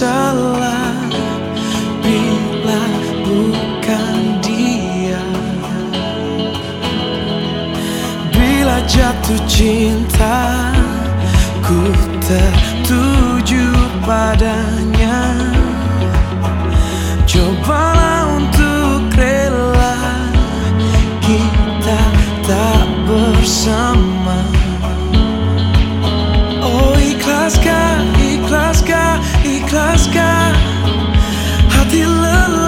salah bila bukan dia. Bila jatuh cinta ku tertuju pada ikhlaskah hati lelah